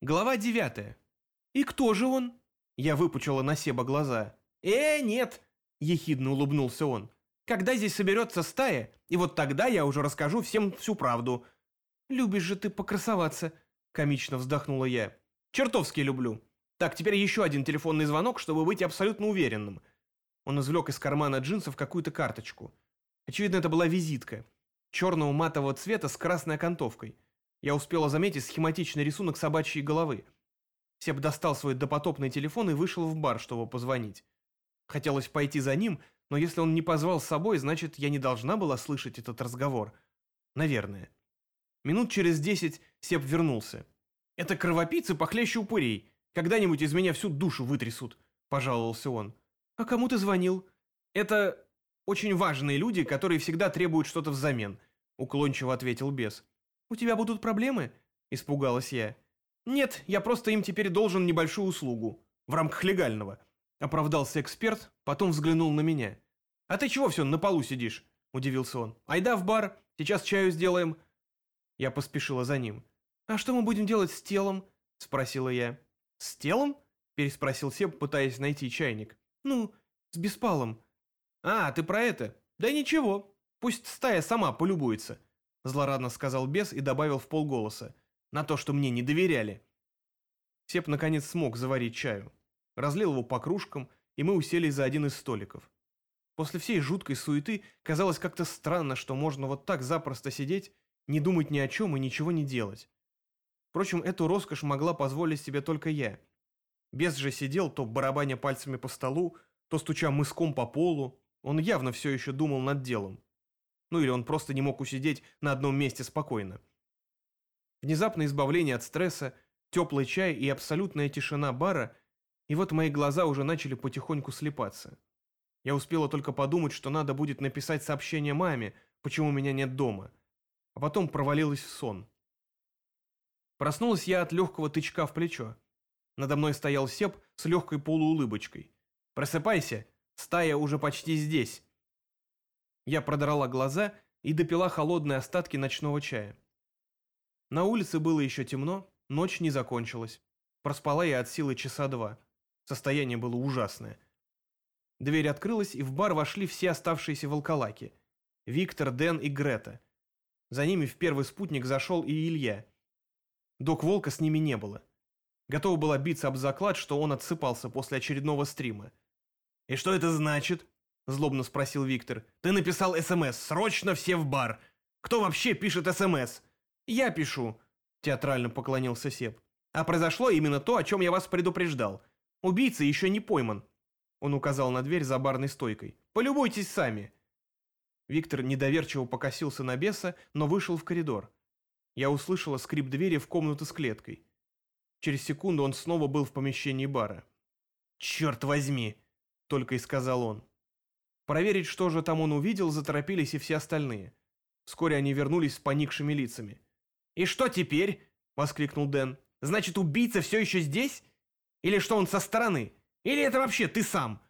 Глава девятая. «И кто же он?» Я выпучила на Себа глаза. «Э, нет!» – ехидно улыбнулся он. «Когда здесь соберется стая, и вот тогда я уже расскажу всем всю правду». «Любишь же ты покрасоваться», – комично вздохнула я. «Чертовски люблю. Так, теперь еще один телефонный звонок, чтобы быть абсолютно уверенным». Он извлек из кармана джинсов какую-то карточку. Очевидно, это была визитка. Черного матового цвета с красной окантовкой. Я успела заметить схематичный рисунок собачьей головы. Себ достал свой допотопный телефон и вышел в бар, чтобы позвонить. Хотелось пойти за ним, но если он не позвал с собой, значит, я не должна была слышать этот разговор. Наверное. Минут через десять Себ вернулся. «Это кровопийцы похлеще упырей. Когда-нибудь из меня всю душу вытрясут», – пожаловался он. «А кому ты звонил?» «Это очень важные люди, которые всегда требуют что-то взамен», – уклончиво ответил бес. «У тебя будут проблемы?» – испугалась я. «Нет, я просто им теперь должен небольшую услугу. В рамках легального», – оправдался эксперт, потом взглянул на меня. «А ты чего все на полу сидишь?» – удивился он. «Айда в бар, сейчас чаю сделаем». Я поспешила за ним. «А что мы будем делать с телом?» – спросила я. «С телом?» – переспросил Себ, пытаясь найти чайник. «Ну, с беспалом». «А, ты про это? Да ничего, пусть стая сама полюбуется», – злорадно сказал бес и добавил в полголоса. «На то, что мне не доверяли». Сеп наконец смог заварить чаю. Разлил его по кружкам, и мы уселись за один из столиков. После всей жуткой суеты казалось как-то странно, что можно вот так запросто сидеть, не думать ни о чем и ничего не делать. Впрочем, эту роскошь могла позволить себе только я. Бес же сидел, то барабаня пальцами по столу, то стуча мыском по полу. Он явно все еще думал над делом. Ну или он просто не мог усидеть на одном месте спокойно. Внезапное избавление от стресса, теплый чай и абсолютная тишина бара, и вот мои глаза уже начали потихоньку слепаться. Я успела только подумать, что надо будет написать сообщение маме, почему меня нет дома, а потом провалилась в сон. Проснулась я от легкого тычка в плечо. Надо мной стоял Сеп с легкой полуулыбочкой. «Просыпайся, стая уже почти здесь». Я продрала глаза и допила холодные остатки ночного чая. На улице было еще темно, ночь не закончилась. Проспала я от силы часа два. Состояние было ужасное. Дверь открылась, и в бар вошли все оставшиеся волколаки. Виктор, Дэн и Грета. За ними в первый спутник зашел и Илья. Док Волка с ними не было. Готова была биться об заклад, что он отсыпался после очередного стрима. «И что это значит?» – злобно спросил Виктор. «Ты написал СМС. Срочно все в бар. Кто вообще пишет СМС?» «Я пишу», – театрально поклонился Сеп. «А произошло именно то, о чем я вас предупреждал. Убийца еще не пойман. Он указал на дверь за барной стойкой. Полюбуйтесь сами. Виктор недоверчиво покосился на беса, но вышел в коридор. Я услышала скрип двери в комнату с клеткой. Через секунду он снова был в помещении бара. «Черт возьми!» — только и сказал он. Проверить, что же там он увидел, заторопились и все остальные. Вскоре они вернулись с поникшими лицами. «И что теперь?» — воскликнул Дэн. «Значит, убийца все еще здесь? Или что он со стороны? Или это вообще ты сам?»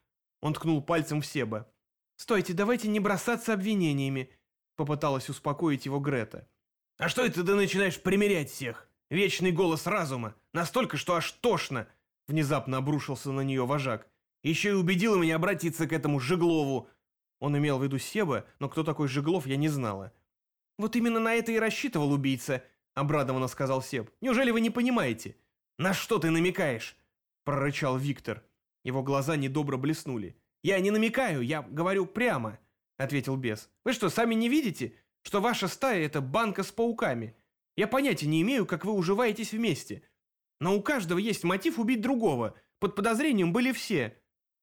Он ткнул пальцем в Себа. «Стойте, давайте не бросаться обвинениями», — попыталась успокоить его Грета. «А что это ты начинаешь примерять всех? Вечный голос разума. Настолько, что аж тошно!» Внезапно обрушился на нее вожак. «Еще и убедила меня обратиться к этому Жеглову». Он имел в виду Себа, но кто такой Жеглов, я не знала. «Вот именно на это и рассчитывал убийца», — обрадованно сказал Себ. «Неужели вы не понимаете?» «На что ты намекаешь?» прорычал Виктор. Его глаза недобро блеснули. «Я не намекаю, я говорю прямо», — ответил бес. «Вы что, сами не видите, что ваша стая — это банка с пауками? Я понятия не имею, как вы уживаетесь вместе. Но у каждого есть мотив убить другого. Под подозрением были все.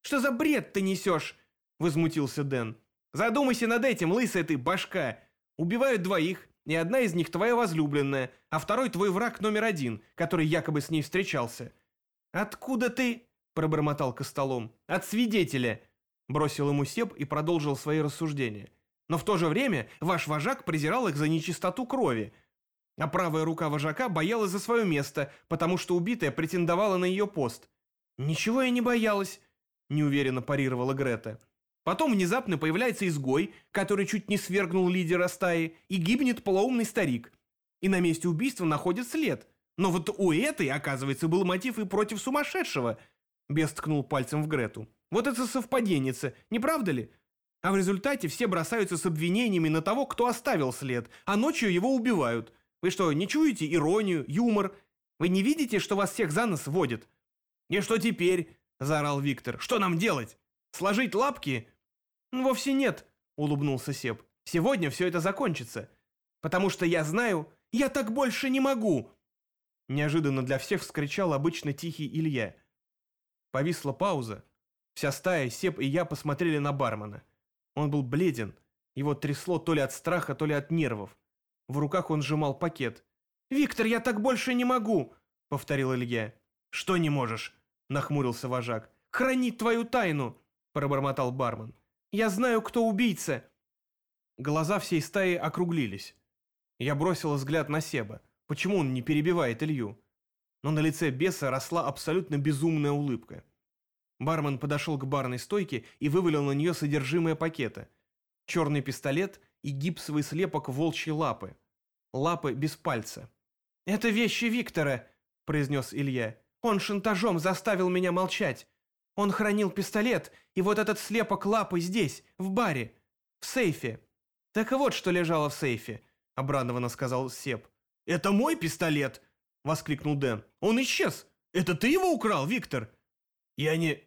Что за бред ты несешь?» — возмутился Дэн. «Задумайся над этим, лысая ты башка. Убивают двоих, и одна из них твоя возлюбленная, а второй твой враг номер один, который якобы с ней встречался». «Откуда ты?» – пробормотал Костолом. «От свидетеля!» – бросил ему Себ и продолжил свои рассуждения. «Но в то же время ваш вожак презирал их за нечистоту крови, а правая рука вожака боялась за свое место, потому что убитая претендовала на ее пост». «Ничего я не боялась», – неуверенно парировала Грета. Потом внезапно появляется изгой, который чуть не свергнул лидера стаи, и гибнет полоумный старик. И на месте убийства находит след. Но вот у этой, оказывается, был мотив и против сумасшедшего. Бес ткнул пальцем в Грету. Вот это совпаденница, не правда ли? А в результате все бросаются с обвинениями на того, кто оставил след, а ночью его убивают. Вы что, не чуете иронию, юмор? Вы не видите, что вас всех за нос водят? И что теперь? Заорал Виктор. Что нам делать? Сложить лапки? Вовсе нет, улыбнулся Сеп. Сегодня все это закончится. Потому что я знаю, я так больше не могу. Неожиданно для всех вскричал обычно тихий Илья. Повисла пауза. Вся стая, Сеп и я посмотрели на бармена. Он был бледен. Его трясло то ли от страха, то ли от нервов. В руках он сжимал пакет. «Виктор, я так больше не могу!» — повторил Илья. «Что не можешь?» — нахмурился вожак. «Хранить твою тайну!» — пробормотал бармен. «Я знаю, кто убийца!» Глаза всей стаи округлились. Я бросил взгляд на Себа. Почему он не перебивает Илью? Но на лице беса росла абсолютно безумная улыбка. Бармен подошел к барной стойке и вывалил на нее содержимое пакета. Черный пистолет и гипсовый слепок волчьей лапы. Лапы без пальца. «Это вещи Виктора», — произнес Илья. «Он шантажом заставил меня молчать. Он хранил пистолет, и вот этот слепок лапы здесь, в баре, в сейфе». «Так вот, что лежало в сейфе», — обрадованно сказал Сеп. «Это мой пистолет!» — воскликнул Дэн. «Он исчез! Это ты его украл, Виктор?» «Я не...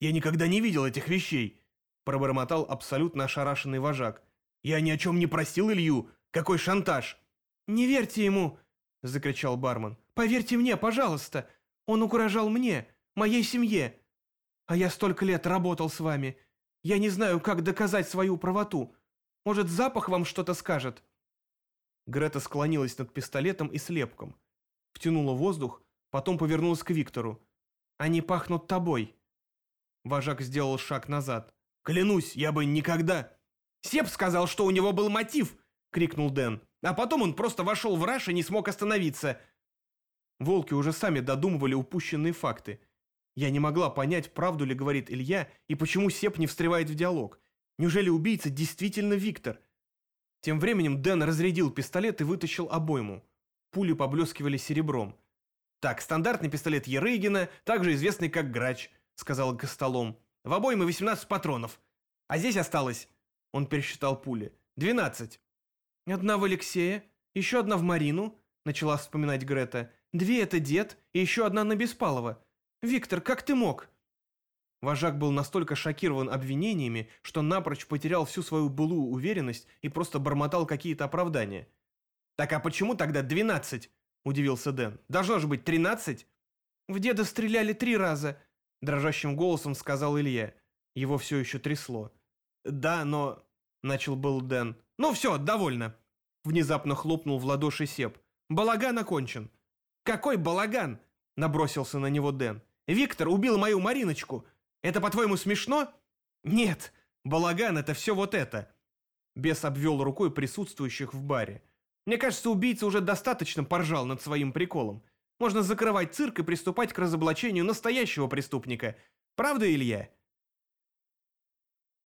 Я никогда не видел этих вещей», — пробормотал абсолютно ошарашенный вожак. «Я ни о чем не просил Илью. Какой шантаж!» «Не верьте ему!» — закричал бармен. «Поверьте мне, пожалуйста! Он угрожал мне, моей семье. А я столько лет работал с вами. Я не знаю, как доказать свою правоту. Может, запах вам что-то скажет?» Грета склонилась над пистолетом и слепком. Втянула воздух, потом повернулась к Виктору. «Они пахнут тобой». Вожак сделал шаг назад. «Клянусь, я бы никогда...» «Сеп сказал, что у него был мотив!» — крикнул Дэн. «А потом он просто вошел в раш и не смог остановиться». Волки уже сами додумывали упущенные факты. Я не могла понять, правду ли говорит Илья и почему Сеп не встревает в диалог. Неужели убийца действительно Виктор? Тем временем Дэн разрядил пистолет и вытащил обойму. Пули поблескивали серебром. «Так, стандартный пистолет Ерыгина, также известный как Грач», — сказал Гастолом. «В обойме 18 патронов. А здесь осталось...» Он пересчитал пули. «12». «Одна в Алексея, еще одна в Марину», — начала вспоминать Грета. «Две — это дед, и еще одна на Беспалова. Виктор, как ты мог?» Вожак был настолько шокирован обвинениями, что напрочь потерял всю свою былую уверенность и просто бормотал какие-то оправдания. «Так а почему тогда двенадцать?» – удивился Дэн. «Должно же быть тринадцать?» «В деда стреляли три раза», – дрожащим голосом сказал Илья. Его все еще трясло. «Да, но...» – начал был Дэн. «Ну все, довольно!» Внезапно хлопнул в ладоши Сеп. «Балаган окончен!» «Какой балаган?» – набросился на него Дэн. «Виктор убил мою Мариночку!» Это, по-твоему, смешно? Нет, балаган — это все вот это. Бес обвел рукой присутствующих в баре. Мне кажется, убийца уже достаточно поржал над своим приколом. Можно закрывать цирк и приступать к разоблачению настоящего преступника. Правда, Илья?